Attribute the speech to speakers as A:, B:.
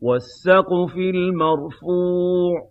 A: وَالسَّقْفِ الْمَرْفُوعِ